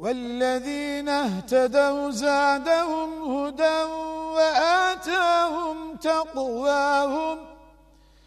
والذين اهتدوا زادهم هدى وآتاهم تقواهم